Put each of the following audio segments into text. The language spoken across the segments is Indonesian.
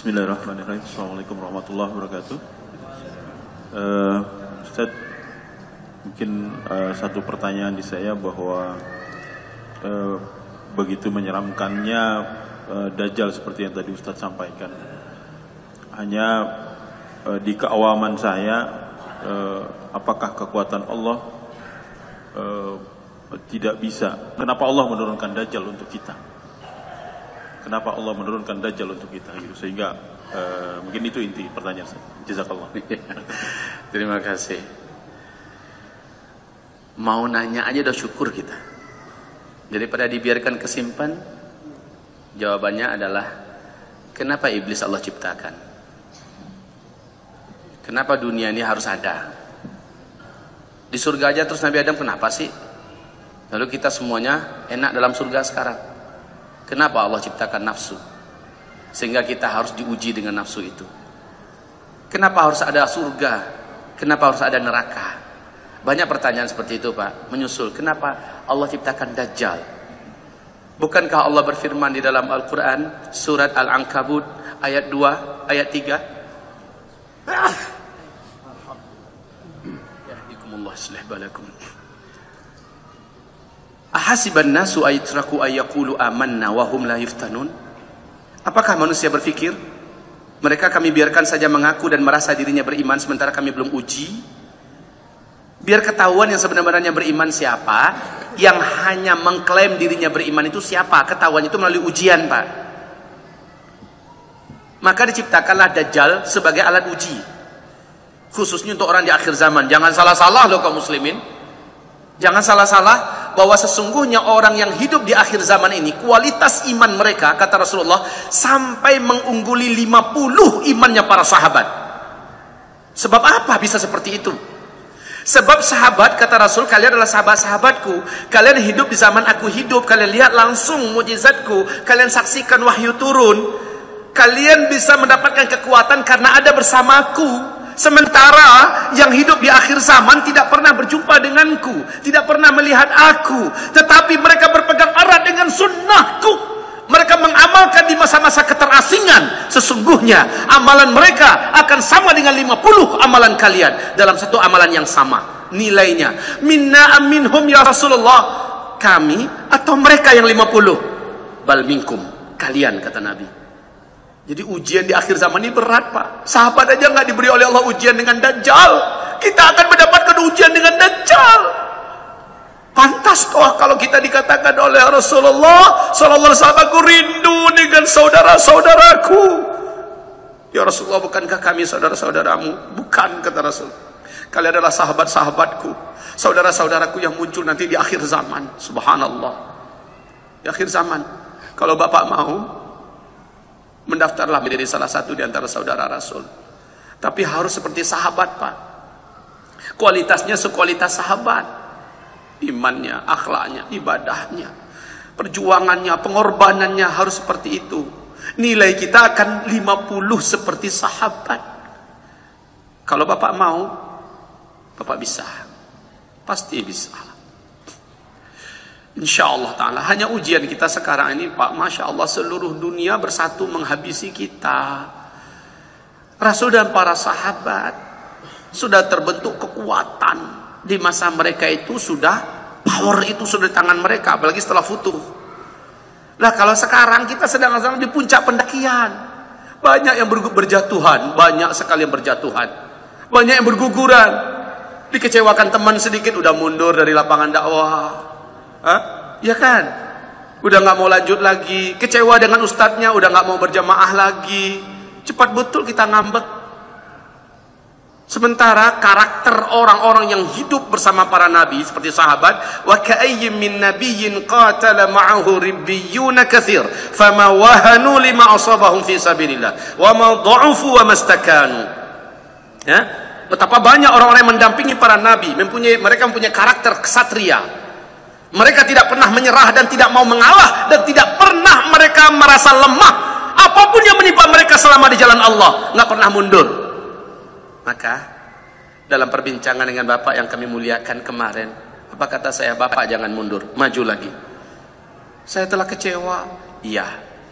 Bismillahirrahmanirrahim. Assalamualaikum warahmatullahi wabarakatuh. Uh, Ustaz, mungkin uh, satu pertanyaan di saya bahwa uh, begitu menyeramkannya uh, Dajjal seperti yang tadi Ustaz sampaikan. Hanya uh, di keawaman saya, uh, apakah kekuatan Allah uh, tidak bisa? Kenapa Allah menurunkan Dajjal untuk kita? Kenapa Allah menurunkan Dajjal untuk kita? Gitu. Sehingga uh, mungkin itu inti pertanyaan saya. Jazakallah. Terima kasih. Mau nanya aja udah syukur kita. Daripada dibiarkan kesimpan, jawabannya adalah kenapa iblis Allah ciptakan? Kenapa dunia ini harus ada? Di surga aja terus Nabi Adam kenapa sih? Lalu kita semuanya enak dalam surga sekarang. Kenapa Allah ciptakan nafsu? Sehingga kita harus diuji dengan nafsu itu. Kenapa harus ada surga? Kenapa harus ada neraka? Banyak pertanyaan seperti itu Pak. Menyusul. Kenapa Allah ciptakan Dajjal? Bukankah Allah berfirman di dalam Al-Quran surat Al-Ankabut ayat 2, ayat 3? Yahdikumullah islih balakum. Ahasiban nasu ayyakulu amanna wa hum la yuftanun? Apakah manusia berpikir mereka kami biarkan saja mengaku dan merasa dirinya beriman sementara kami belum uji? Biar ketahuan yang sebenarnya beriman siapa, yang hanya mengklaim dirinya beriman itu siapa? Ketahuan itu melalui ujian, Pak. Maka diciptakanlah Dajjal sebagai alat uji. Khususnya untuk orang di akhir zaman. Jangan salah-salah loh kaum muslimin. Jangan salah-salah bahwa sesungguhnya orang yang hidup di akhir zaman ini kualitas iman mereka kata Rasulullah sampai mengungguli 50 imannya para sahabat. Sebab apa bisa seperti itu? Sebab sahabat kata Rasul kalian adalah sahabat-sahabatku. Kalian hidup di zaman aku hidup, kalian lihat langsung mujizatku, kalian saksikan wahyu turun. Kalian bisa mendapatkan kekuatan karena ada bersamaku. Sementara yang hidup di akhir zaman tidak pernah berjumpa denganku, tidak pernah melihat aku, tetapi mereka berpegang erat dengan sunnahku. Mereka mengamalkan di masa-masa keterasingan. Sesungguhnya amalan mereka akan sama dengan 50 amalan kalian dalam satu amalan yang sama. Nilainya minna aminhum ya Rasulullah. Kami atau mereka yang 50? Bal minkum. Kalian kata Nabi. Jadi ujian di akhir zaman ini berat pak. Sahabat aja nggak diberi oleh Allah ujian dengan Dajjal. Kita akan mendapatkan ujian dengan Dajjal. Pantas toh kalau kita dikatakan oleh Rasulullah Sallallahu Alaihi Wasallam aku rindu dengan saudara-saudaraku. Ya Rasulullah bukankah kami saudara-saudaramu? Bukan kata Rasul. Kalian adalah sahabat-sahabatku. Saudara-saudaraku yang muncul nanti di akhir zaman. Subhanallah. Di akhir zaman. Kalau Bapak mau, mendaftarlah menjadi salah satu di antara saudara Rasul. Tapi harus seperti sahabat, Pak. Kualitasnya sekualitas sahabat. Imannya, akhlaknya, ibadahnya, perjuangannya, pengorbanannya harus seperti itu. Nilai kita akan 50 seperti sahabat. Kalau Bapak mau, Bapak bisa. Pasti bisa. Insya Allah Ta'ala. Hanya ujian kita sekarang ini Pak. Masya Allah seluruh dunia bersatu menghabisi kita. Rasul dan para sahabat Sudah terbentuk kekuatan Di masa mereka itu sudah Power itu sudah di tangan mereka Apalagi setelah futuh. Nah kalau sekarang kita sedang-sedang di puncak pendakian. Banyak yang berjatuhan Banyak sekali yang berjatuhan. Banyak yang berguguran. Dikecewakan teman sedikit Udah mundur dari lapangan dakwah Hah? Ya kan? Udah nggak mau lanjut lagi, kecewa dengan ustadznya, udah nggak mau berjamaah lagi. Cepat betul kita ngambek. Sementara karakter orang-orang yang hidup bersama para nabi seperti sahabat, wa min nabiyyin qatala ma'ahu ribbiyun katsir, fama wahanu lima asabahum fi sabilillah, wa ma dha'ufu wa mastakanu. Ya? Betapa banyak orang-orang yang mendampingi para nabi, mempunyai mereka mempunyai karakter kesatria, mereka tidak pernah menyerah dan tidak mau mengalah dan tidak pernah mereka merasa lemah. Apa pun yang menimpa mereka selama di jalan Allah, nggak pernah mundur. Maka dalam perbincangan dengan Bapak yang kami muliakan kemarin, apa kata saya? Bapak jangan mundur, maju lagi. Saya telah kecewa. Iya,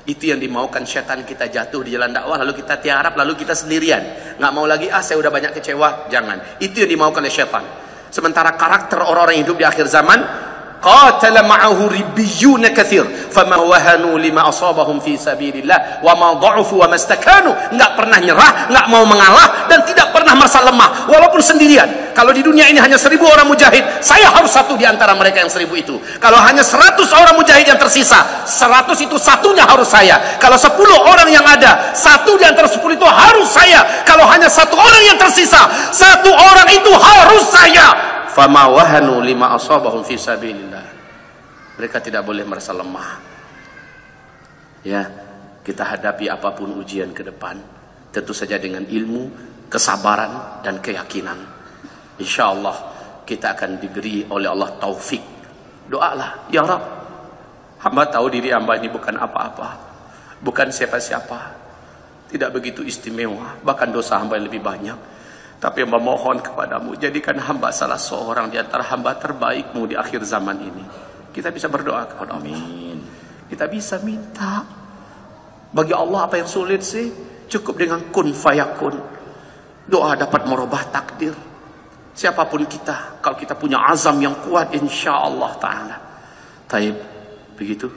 Itu yang dimaukan syaitan kita jatuh di jalan dakwah lalu kita tiarap lalu kita sendirian. Nggak mau lagi ah saya udah banyak kecewa. Jangan. Itu yang dimaukan oleh syaitan. Sementara karakter orang-orang hidup di akhir zaman qatala ma'ahu ribbiyun kathir fama wahanu lima asabahum fi sabilillah wa ma dha'ufu wa mastakanu enggak pernah nyerah enggak mau mengalah dan tidak pernah merasa lemah. Walaupun sendirian. Kalau di dunia ini hanya seribu orang mujahid saya harus satu di antara mereka yang seribu itu. Kalau hanya seratus orang mujahid yang tersisa seratus itu satunya harus saya. Kalau sepuluh orang yang ada satu di antara sepuluh itu harus saya. Kalau hanya satu orang yang tersisa satu orang itu harus saya fama wahanu lima asabahum fi sabilillah. Mereka tidak boleh merasa lemah. Ya kita hadapi apa pun ujian ke depan tentu saja dengan ilmu kesabaran dan keyakinan. Insyaallah kita akan diberi oleh Allah taufik. Doalah ya Rab. Hamba tahu diri hamba ini bukan apa-apa bukan siapa-siapa. Tidak begitu istimewa bahkan dosa hamba lebih banyak tapi hamba mohon kepadamu, jadikan hamba salah seorang di antara hamba terbaikmu di akhir zaman ini. Kita bisa berdoa kepada Allah. Amin. Kita bisa minta. Bagi Allah apa yang sulit sih? Cukup dengan kun fayakun. Doa dapat merubah takdir. Siapa pun kita, kalau kita punya azam yang kuat insya Allah Ta'ala. Taib, begitu.